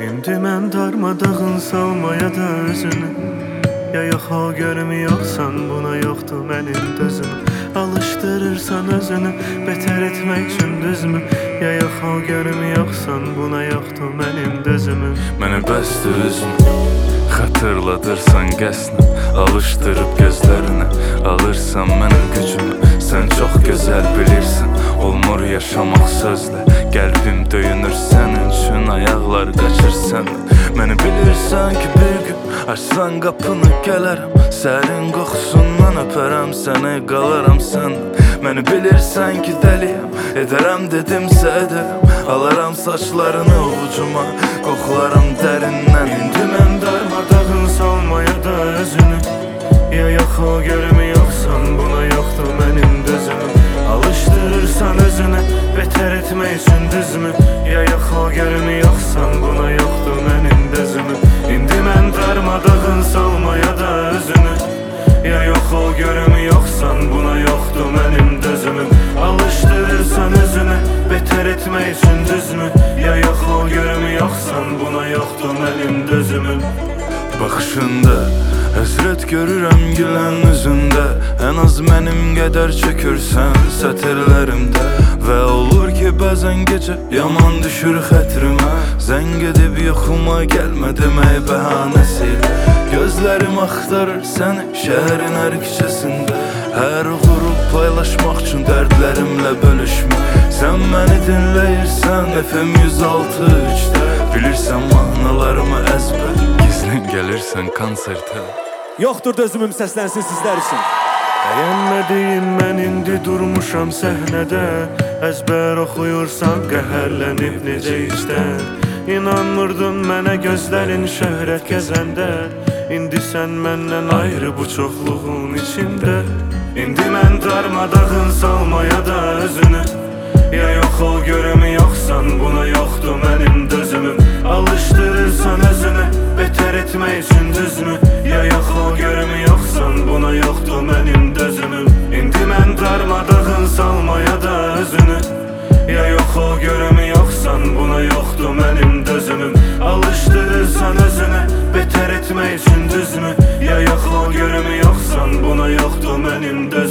İndi mən darmadağın salmaya da özünü Ya yox o görmüyorsan buna yoxdur mənim dözüm. Alışdırırsan özünü beter etmək üçün düzmü? Ya yox o görmüyorsan buna yoxdur mənim dözümüm Məni bəsdir üzün Xatırladırsan qəsdən Alışdırıb gözlərinə. Alırsan mənim gücümü Sən çox gözəl bilirsən. Olmur yaşamaq sözlə Qəlbim döyünür sənin üçün Ayaqlar qaçır səndə Məni bilirsən ki bir gün Açsan qapını gələrəm. Sərin qoxusundan öpərəm səni Qalaram səndə Məni bilirsən ki dəliyəm Edərəm dedimsə edərəm. Alaram saçlarını ovucuma Qoxularam dərindən. İndi mən darmadağın salmaya da özünü Ya yox o görmüyorsan buna yoxdur mənim dözümüm. Alışdırırsan özünü beter etmək üçün düzmü Ya yox o görmüyorsan buna yoxdur mənim dözümüm İndi mən darmadağın salmaya da özünü Ya yox o görmüyorsan buna yoxdur mənim dözümüm Alışdırırsan özünü beter etmək üçün düzmü Ya yox o görmüyorsan buna yoxdur mənim dözümüm Baxışında Həsrət görürəm gülən üzündə Ən az mənim qədər çökürsən sətirlərimdə Ki bəzən gecə yaman düşür xətrimə Zəng edib yoxuma gəlmə demək bəhanəsilə Gözlərim axtarır səni şəhərin hər küçəsində Hər vurub paylaşmaq üçün dərdlərimlə bölüşmə Sən məni dinləyirsən FM 106.3-də Bilirsən mahnılarımı əzbər Gizlin gəlirsən konsertə Yoxdur dözümüm səslənsin sizlər üçün. Bəyənmədiyin mən indi durmuşam səhnədə. Əzbər oxuyursan qəhərlənib necə içdən İnanmırdın mənə gözlərin şöhrət gəzəndə. İndi sən məndən ayrı bu çoxluğun içində. İndi mən darmadağın salmaya da özünü. Ya yox ol görmüyorsan buna yoxdur mənim dözümüm. Alışdırırsan özünü beter etmək üçün buna yoxdur mənim dözümüm Alışdırırsan özünü beter etmək üçün düzmü Ya yox ol görmüyorsan buna yoxdur mənim dözümüm